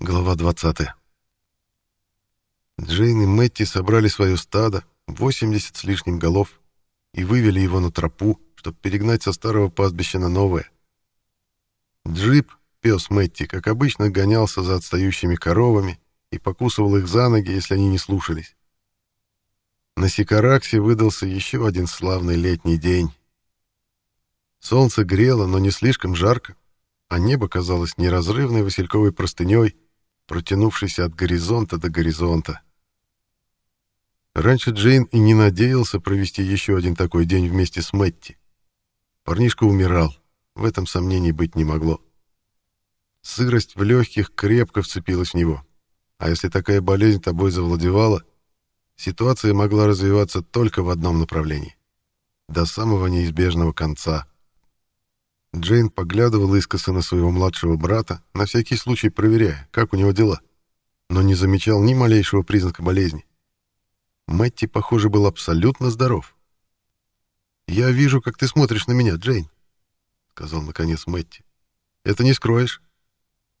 Глава 20. Джейн и Мэтти собрали свое стадо, 80 с лишним голов, и вывели его на тропу, чтобы перегнать со старого пастбища на новое. Джип, пес Мэтти, как обычно, гонялся за отстающими коровами и покусывал их за ноги, если они не слушались. На Сикараксе выдался еще один славный летний день. Солнце грело, но не слишком жарко, а небо казалось неразрывной васильковой простыней, протянувшейся от горизонта до горизонта. Раньше Джейн и не надеялся провести еще один такой день вместе с Мэтти. Парнишка умирал, в этом сомнений быть не могло. Сырость в легких крепко вцепилась в него, а если такая болезнь тобой завладевала, ситуация могла развиваться только в одном направлении — до самого неизбежного конца — Джейн поглядывала искоса на своего младшего брата, на всякий случай проверяя, как у него дела, но не замечал ни малейшего признака болезни. Мэтти, похоже, был абсолютно здоров. «Я вижу, как ты смотришь на меня, Джейн», — сказал наконец Мэтти. «Это не скроешь.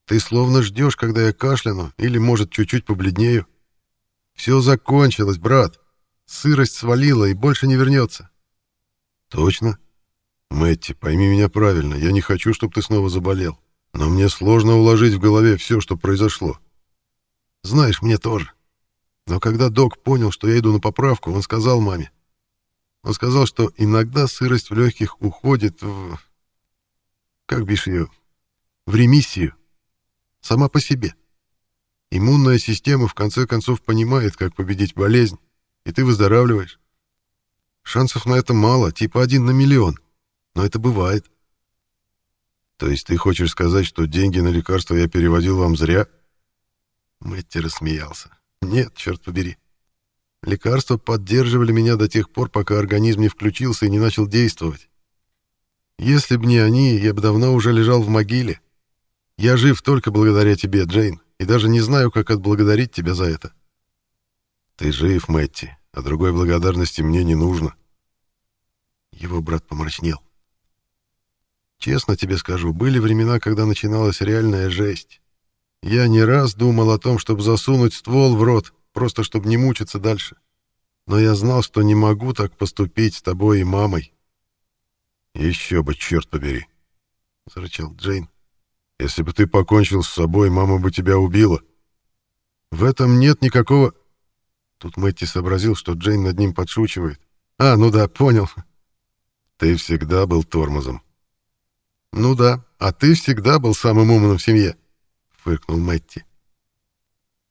Ты словно ждешь, когда я кашляну или, может, чуть-чуть побледнею. Все закончилось, брат. Сырость свалила и больше не вернется». «Точно?» Мэтти, пойми меня правильно, я не хочу, чтобы ты снова заболел. Но мне сложно уложить в голове все, что произошло. Знаешь, мне тоже. Но когда док понял, что я иду на поправку, он сказал маме. Он сказал, что иногда сырость в легких уходит в... Как бишь ее? В ремиссию. Сама по себе. Иммунная система в конце концов понимает, как победить болезнь, и ты выздоравливаешь. Шансов на это мало, типа один на миллион. Но это бывает. То есть ты хочешь сказать, что деньги на лекарства я переводил вам зря? Мэтти рассмеялся. Нет, черт побери. Лекарства поддерживали меня до тех пор, пока организм не включился и не начал действовать. Если б не они, я бы давно уже лежал в могиле. Я жив только благодаря тебе, Джейн, и даже не знаю, как отблагодарить тебя за это. Ты жив, Мэтти, а другой благодарности мне не нужно. Его брат помрачнел. Честно тебе скажу, были времена, когда начиналась реальная жесть. Я не раз думал о том, чтобы засунуть ствол в рот, просто чтобы не мучиться дальше. Но я знал, что не могу так поступить с тобой и мамой. Еще бы, черт побери, — зарычал Джейн. Если бы ты покончил с собой, мама бы тебя убила. В этом нет никакого... Тут Мэтти сообразил, что Джейн над ним подшучивает. А, ну да, понял. Ты всегда был тормозом. «Ну да, а ты всегда был самым умным в семье», — фыркнул Мэтти.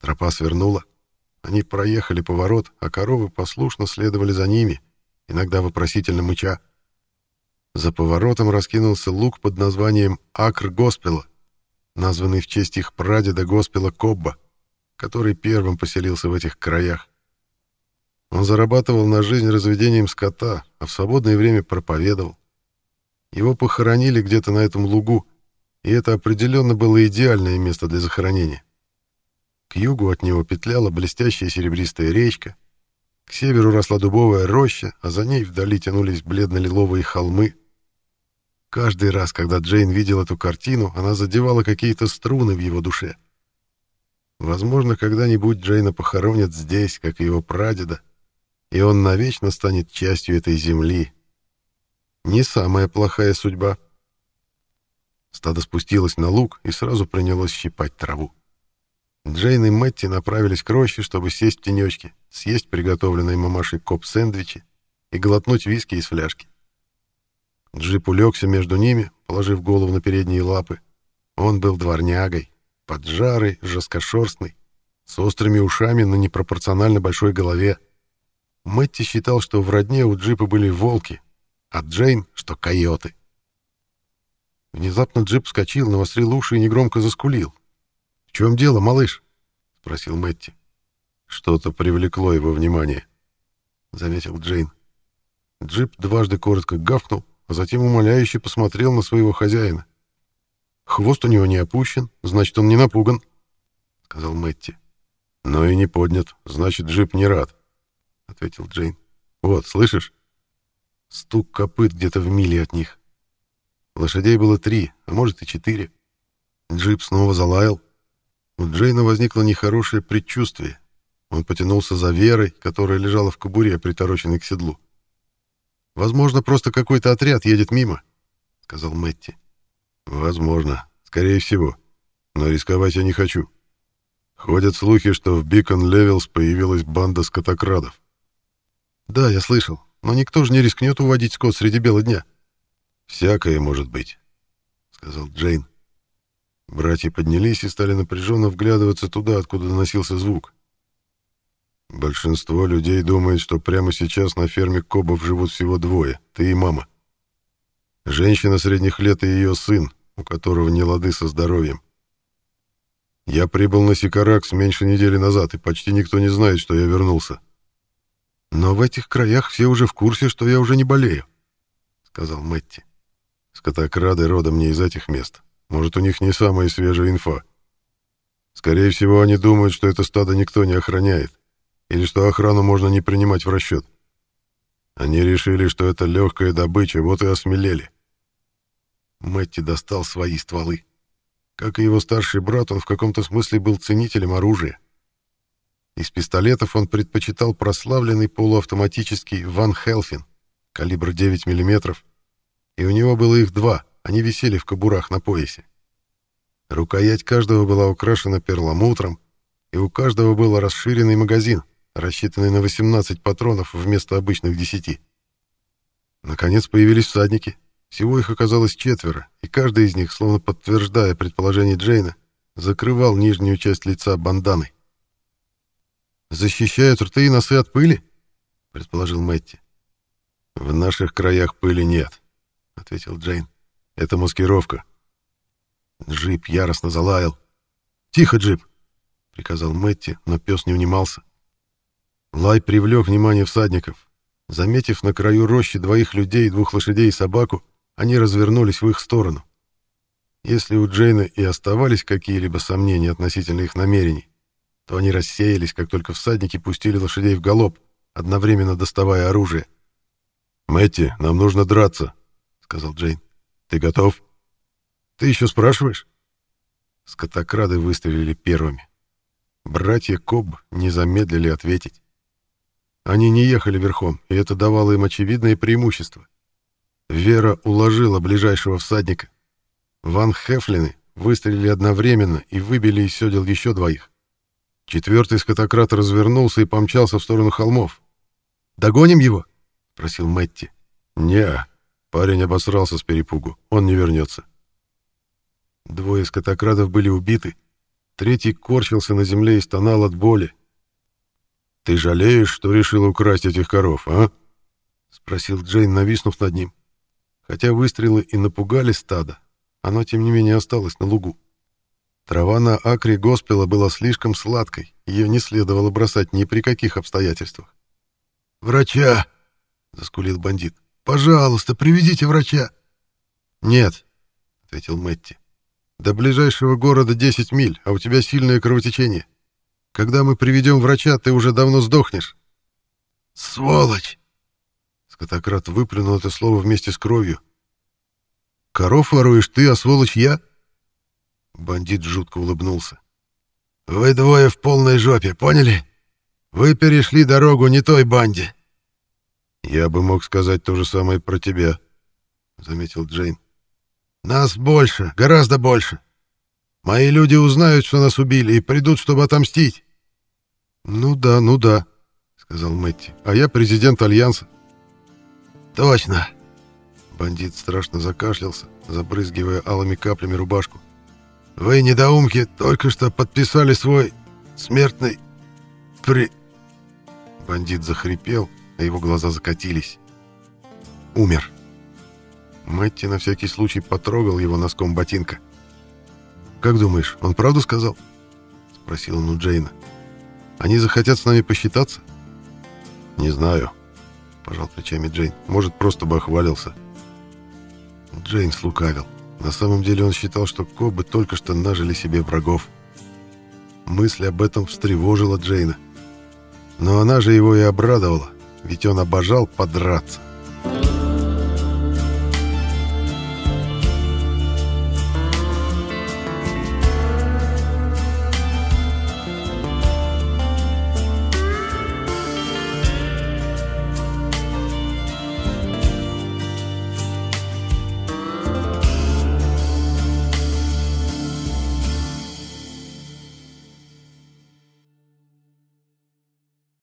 Тропа свернула. Они проехали поворот, а коровы послушно следовали за ними, иногда вопросительно мыча. За поворотом раскинулся луг под названием Акр Госпела, названный в честь их прадеда Госпела Кобба, который первым поселился в этих краях. Он зарабатывал на жизнь разведением скота, а в свободное время проповедовал. Его похоронили где-то на этом лугу, и это определенно было идеальное место для захоронения. К югу от него петляла блестящая серебристая речка, к северу росла дубовая роща, а за ней вдали тянулись бледно-лиловые холмы. Каждый раз, когда Джейн видел эту картину, она задевала какие-то струны в его душе. Возможно, когда-нибудь Джейна похоронят здесь, как его прадеда, и он навечно станет частью этой земли, не самая плохая судьба. Стадо спустилось на луг и сразу принялось щипать траву. Джейн и Мэтти направились к роще, чтобы сесть в тенечке, съесть приготовленные мамашей коп-сэндвичи и глотнуть виски из фляжки. Джип улегся между ними, положив голову на передние лапы. Он был дворнягой, поджарый, жесткошерстный, с острыми ушами на непропорционально большой голове. Мэтти считал, что в родне у джипа были волки, а Джейн, что койоты. Внезапно джип вскочил, навострил уши и негромко заскулил. «В чем дело, малыш?» — спросил Мэтти. «Что-то привлекло его внимание», — заметил Джейн. Джип дважды коротко гавкнул, а затем умоляюще посмотрел на своего хозяина. «Хвост у него не опущен, значит, он не напуган», — сказал Мэтти. «Но и не поднят, значит, джип не рад», — ответил Джейн. «Вот, слышишь? Стук копыт где-то в миле от них. Лошадей было три, а может и четыре. Джип снова залаял. У Джейна возникло нехорошее предчувствие. Он потянулся за Верой, которая лежала в кобуре, притороченной к седлу. «Возможно, просто какой-то отряд едет мимо», — сказал Мэтти. «Возможно. Скорее всего. Но рисковать я не хочу. Ходят слухи, что в Бикон Левелс появилась банда скотокрадов». «Да, я слышал. Но никто же не рискнет уводить скот среди бела дня». «Всякое может быть», — сказал Джейн. Братья поднялись и стали напряженно вглядываться туда, откуда доносился звук. Большинство людей думает, что прямо сейчас на ферме Кобов живут всего двое, ты и мама. Женщина средних лет и ее сын, у которого не лады со здоровьем. Я прибыл на Сикаракс меньше недели назад, и почти никто не знает, что я вернулся. Но в этих краях все уже в курсе, что я уже не болею, — сказал Мэтти. Скотокрады родом не из этих мест. Может, у них не самая свежая инфа. Скорее всего, они думают, что это стадо никто не охраняет, или что охрану можно не принимать в расчет. Они решили, что это легкая добыча, вот и осмелели. Мэтти достал свои стволы. Как и его старший брат, он в каком-то смысле был ценителем оружия. Из пистолетов он предпочитал прославленный полуавтоматический Ван Хелфин, калибр 9 мм, и у него было их два, они висели в кобурах на поясе. Рукоять каждого была украшена перламутром, и у каждого был расширенный магазин, рассчитанный на 18 патронов вместо обычных 10. Наконец появились всадники. Всего их оказалось четверо, и каждый из них, словно подтверждая предположение Джейна, закрывал нижнюю часть лица банданой. «Защищают рты и носы от пыли?» — предположил Мэтти. «В наших краях пыли нет», — ответил Джейн. «Это маскировка». Джип яростно залаял. «Тихо, Джип!» — приказал Мэтти, но пес не унимался. Лай привлек внимание всадников. Заметив на краю рощи двоих людей, двух лошадей и собаку, они развернулись в их сторону. Если у Джейна и оставались какие-либо сомнения относительно их намерений, то они рассеялись, как только всадники пустили лошадей в галоп, одновременно доставая оружие. «Мэтти, нам нужно драться», — сказал Джейн. «Ты готов?» «Ты еще спрашиваешь?» Скотокрады выстрелили первыми. Братья Коб не замедлили ответить. Они не ехали верхом, и это давало им очевидное преимущество. Вера уложила ближайшего всадника. Ван Хефлины выстрелили одновременно и выбили из седел еще двоих. Четвертый скотократ развернулся и помчался в сторону холмов. «Догоним его?» — спросил Мэтти. не Парень обосрался с перепугу. Он не вернется. Двое скотокрадов были убиты. Третий корчился на земле и стонал от боли. «Ты жалеешь, что решил украсть этих коров, а?» — спросил Джейн, нависнув над ним. Хотя выстрелы и напугали стадо, оно, тем не менее, осталось на лугу. Трава на акре Госпела была слишком сладкой, ее не следовало бросать ни при каких обстоятельствах. «Врача!» — заскулил бандит. «Пожалуйста, приведите врача!» «Нет», — ответил Мэтти. «До ближайшего города 10 миль, а у тебя сильное кровотечение. Когда мы приведем врача, ты уже давно сдохнешь. Сволочь! Скотократ выплюнул это слово вместе с кровью. Коров воруешь ты, а сволочь я? Бандит жутко улыбнулся. Вы двое в полной жопе, поняли? Вы перешли дорогу не той банде. Я бы мог сказать то же самое про тебя, заметил Джейн. Нас больше, гораздо больше. Мои люди узнают, что нас убили, и придут, чтобы отомстить. «Ну да, ну да», — сказал Мэтти. «А я президент Альянса». «Точно!» Бандит страшно закашлялся, забрызгивая алыми каплями рубашку. «Вы, недоумки, только что подписали свой смертный при...» Бандит захрипел, а его глаза закатились. «Умер». Мэтти на всякий случай потрогал его носком ботинка. «Как думаешь, он правду сказал?» — спросил он у Джейна. Они захотят с нами посчитаться? Не знаю, пожал плечами Джейн. Может, просто бы охвалился. Джейн слукавил. На самом деле он считал, что Кобы только что нажили себе врагов. Мысль об этом встревожила Джейна. Но она же его и обрадовала, ведь он обожал подраться.